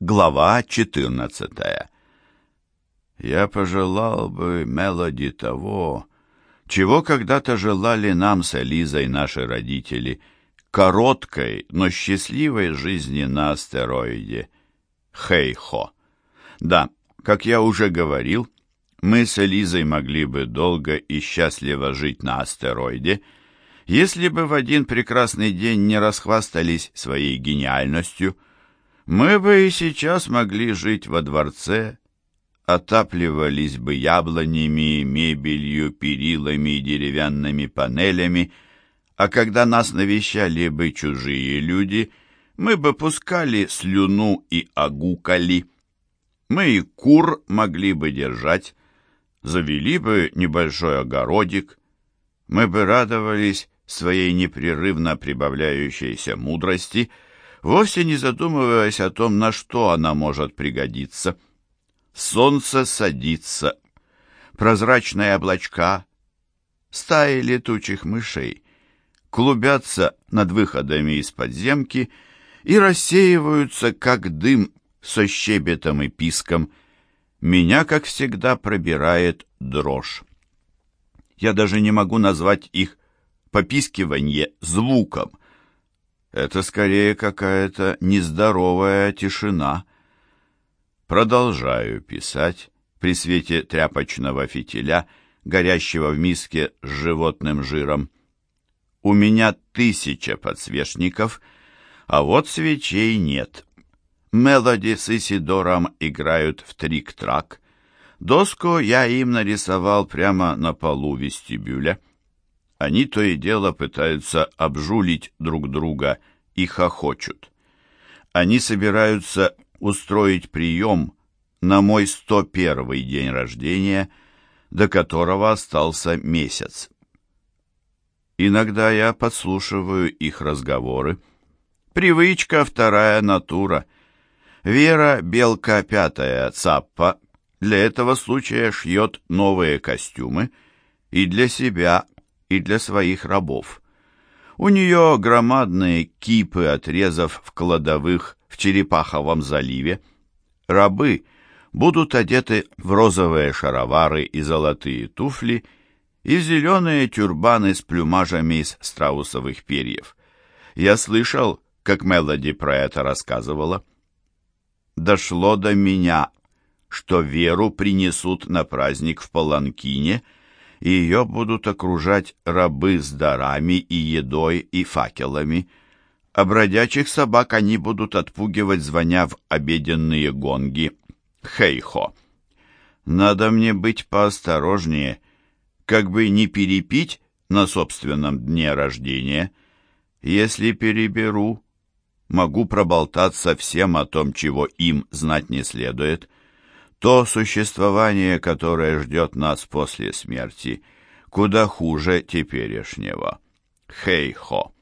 Глава 14 Я пожелал бы Мелоди того, чего когда-то желали нам с Элизой наши родители, короткой, но счастливой жизни на астероиде. Хей-хо. Да, как я уже говорил, мы с Элизой могли бы долго и счастливо жить на астероиде, если бы в один прекрасный день не расхвастались своей гениальностью – мы бы и сейчас могли жить во дворце, отапливались бы яблонями, мебелью, перилами и деревянными панелями, а когда нас навещали бы чужие люди, мы бы пускали слюну и огукали. Мы и кур могли бы держать, завели бы небольшой огородик, мы бы радовались своей непрерывно прибавляющейся мудрости — вовсе не задумываясь о том, на что она может пригодиться. Солнце садится, прозрачные облачка, стаи летучих мышей клубятся над выходами из подземки и рассеиваются, как дым со щебетом и писком. Меня, как всегда, пробирает дрожь. Я даже не могу назвать их попискивание звуком — это скорее какая-то нездоровая тишина. Продолжаю писать при свете тряпочного фитиля, горящего в миске с животным жиром. У меня тысяча подсвечников, а вот свечей нет. Мелоди с Исидором играют в трик-трак. Доску я им нарисовал прямо на полу вестибюля. Они то и дело пытаются обжулить друг друга и хохочут. Они собираются устроить прием на мой 101-й день рождения, до которого остался месяц. Иногда я подслушиваю их разговоры. Привычка вторая натура. Вера, белка пятая, цаппа, для этого случая шьет новые костюмы и для себя, и для своих рабов. У нее громадные кипы отрезов в кладовых в Черепаховом заливе. Рабы будут одеты в розовые шаровары и золотые туфли и зеленые тюрбаны с плюмажами из страусовых перьев. Я слышал, как Мелоди про это рассказывала. Дошло до меня, что Веру принесут на праздник в Паланкине — и ее будут окружать рабы с дарами и едой и факелами, а бродячих собак они будут отпугивать, звоня в обеденные гонги. Хей-хо! Надо мне быть поосторожнее, как бы не перепить на собственном дне рождения. Если переберу, могу проболтаться всем о том, чего им знать не следует то существование, которое ждет нас после смерти, куда хуже теперешнего. Хей-хо!